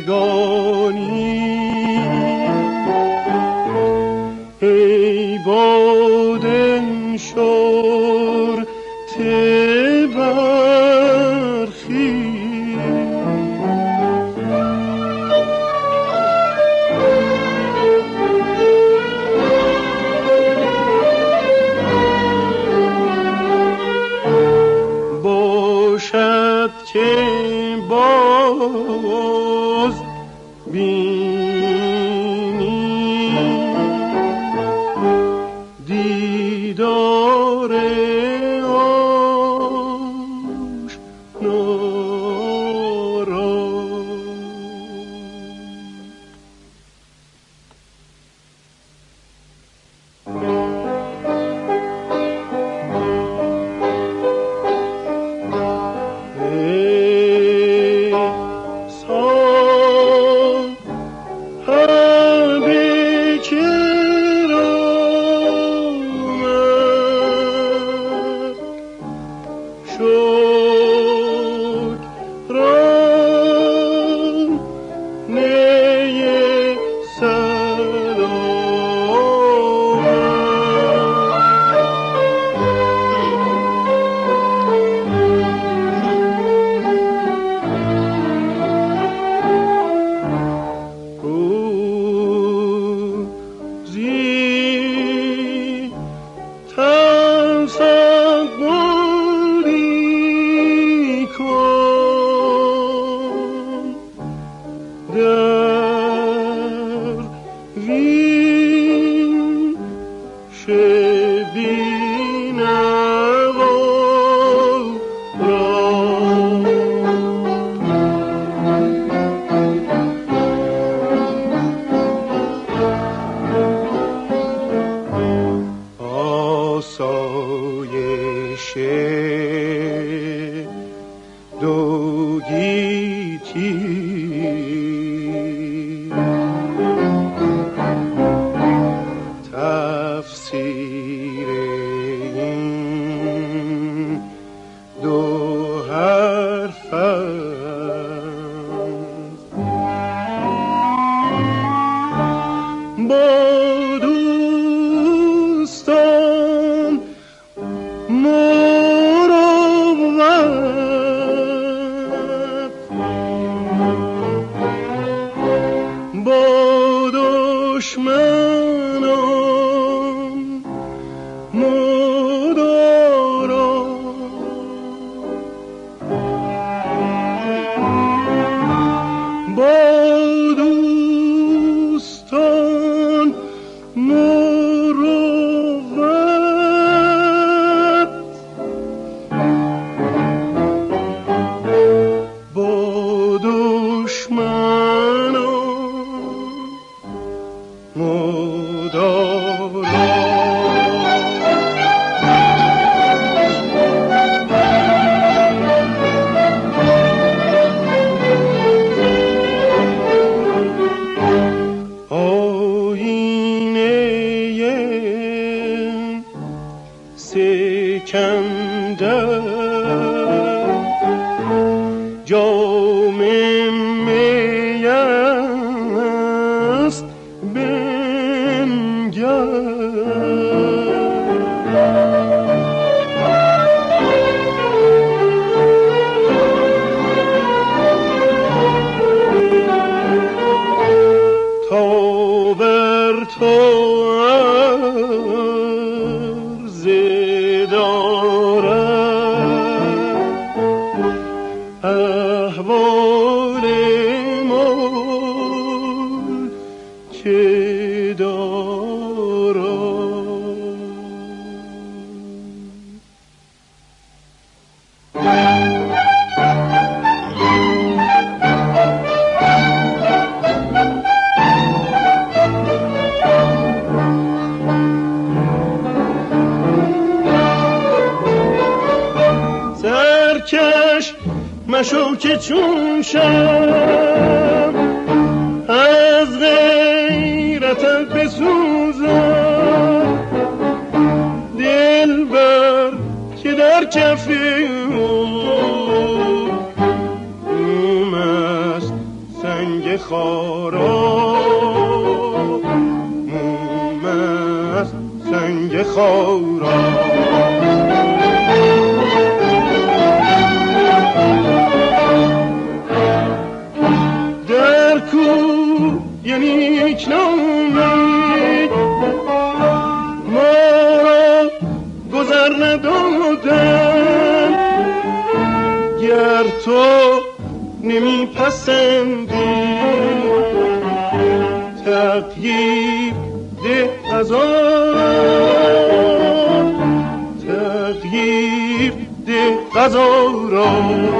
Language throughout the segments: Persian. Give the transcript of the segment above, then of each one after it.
begonia. amore مشو که چون شم از غیرتت بسوزم. دل بر که در کفی اوم است سنگ خارا. موم سنگ خارا. تو نمیپسندی تغییر ده غذار تغییر ده غذارا چشم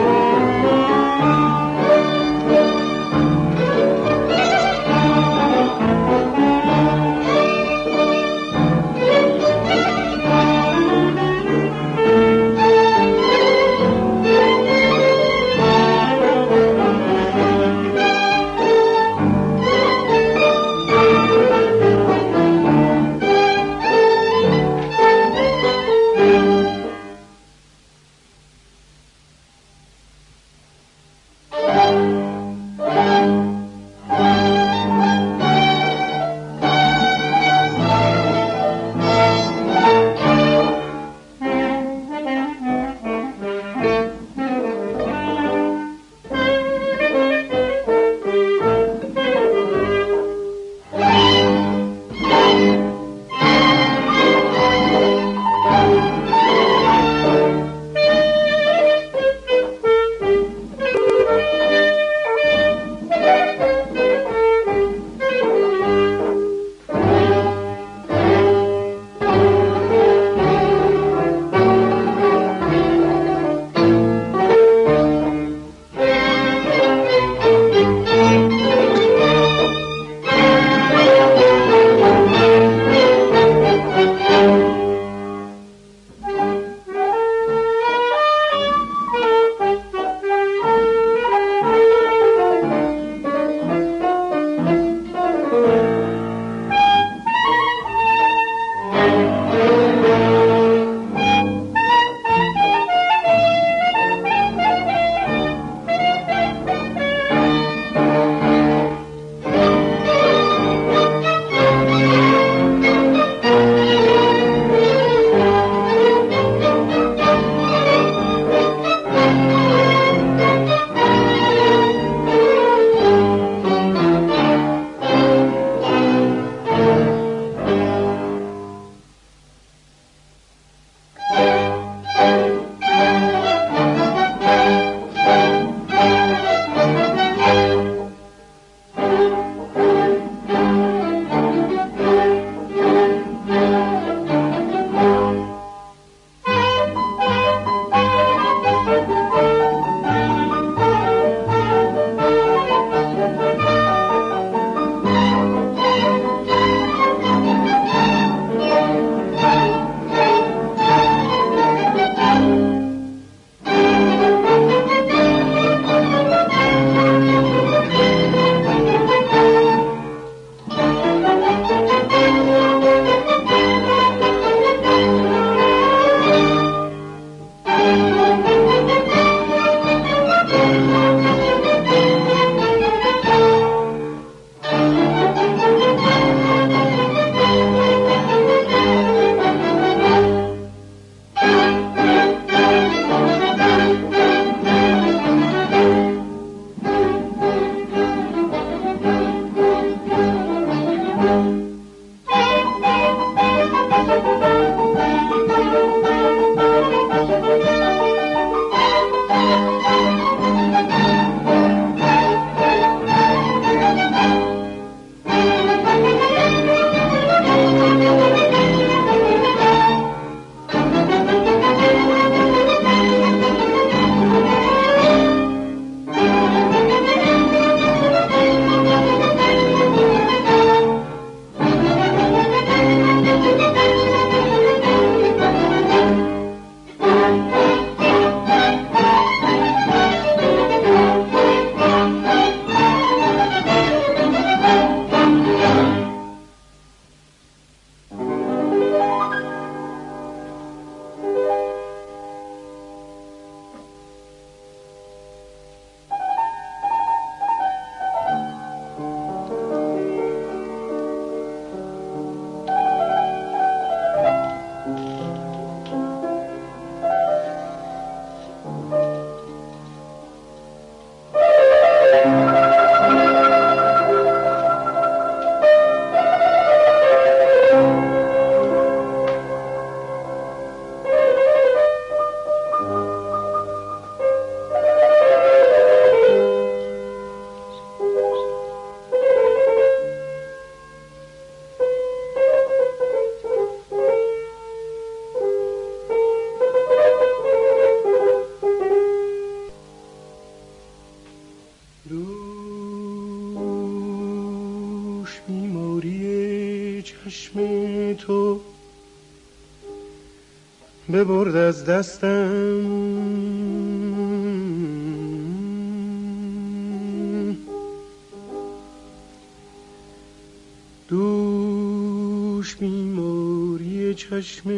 بیماری چشم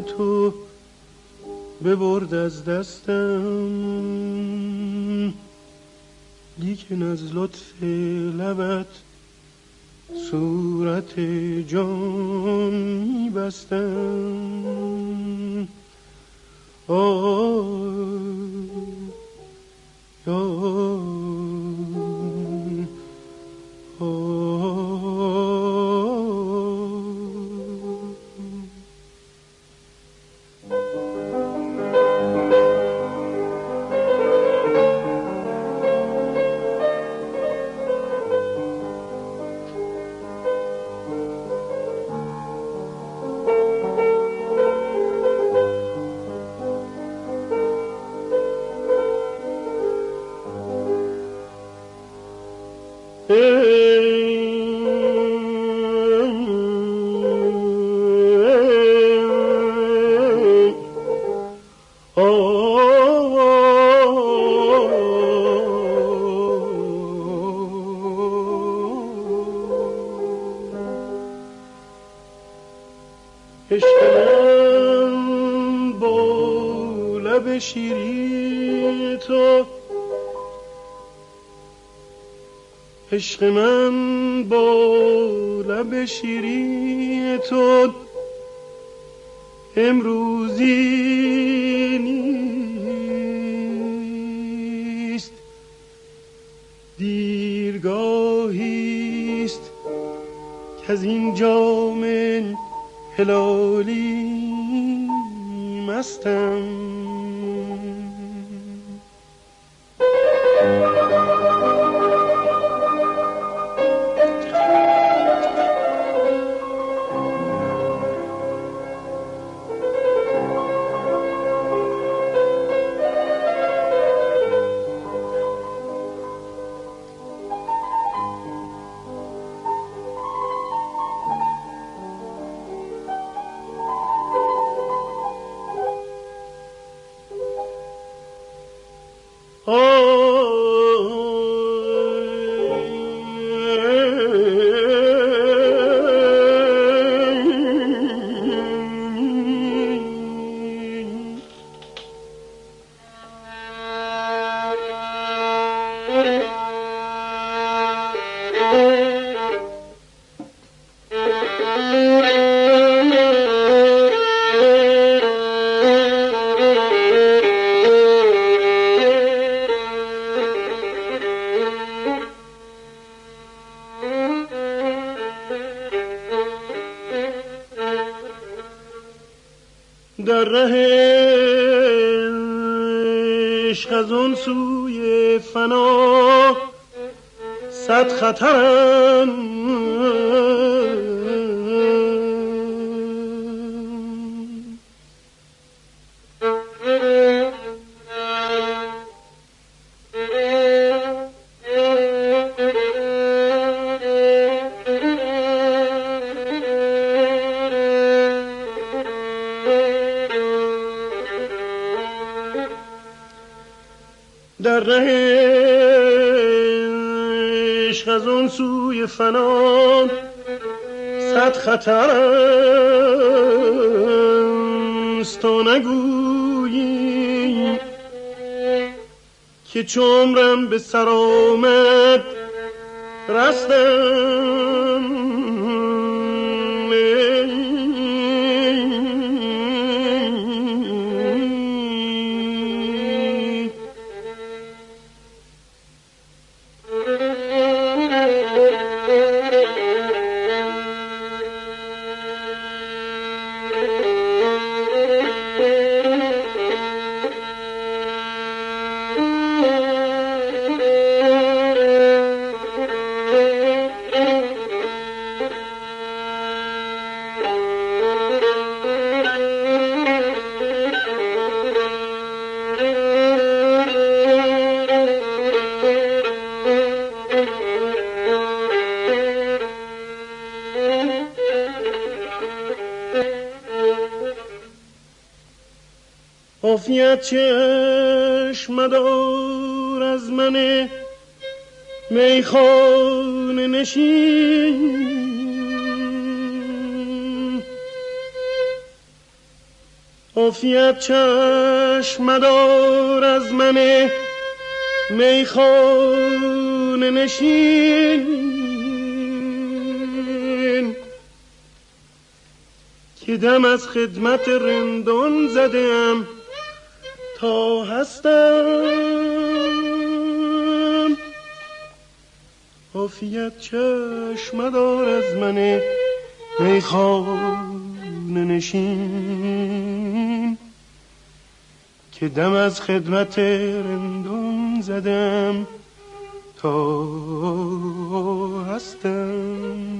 تو ببرد از دستم. لیکن از لطف لبت صورت جان میبستم. عشق من با لب شیری تو امروزی نیست. دیرگاهیست که از این جام هلالی مستم. فنا. صد خطر است تو نگویی که چمرم به سر آمد. رستم چشم دار از من میخانه نشین. عافیت چشم دار از من میخانه نشین. که دم از خدمت رندان زدم هستم. عافیت چشم دار از من میخانه نشین. که دم از خدمت رندان زدم تا هستم.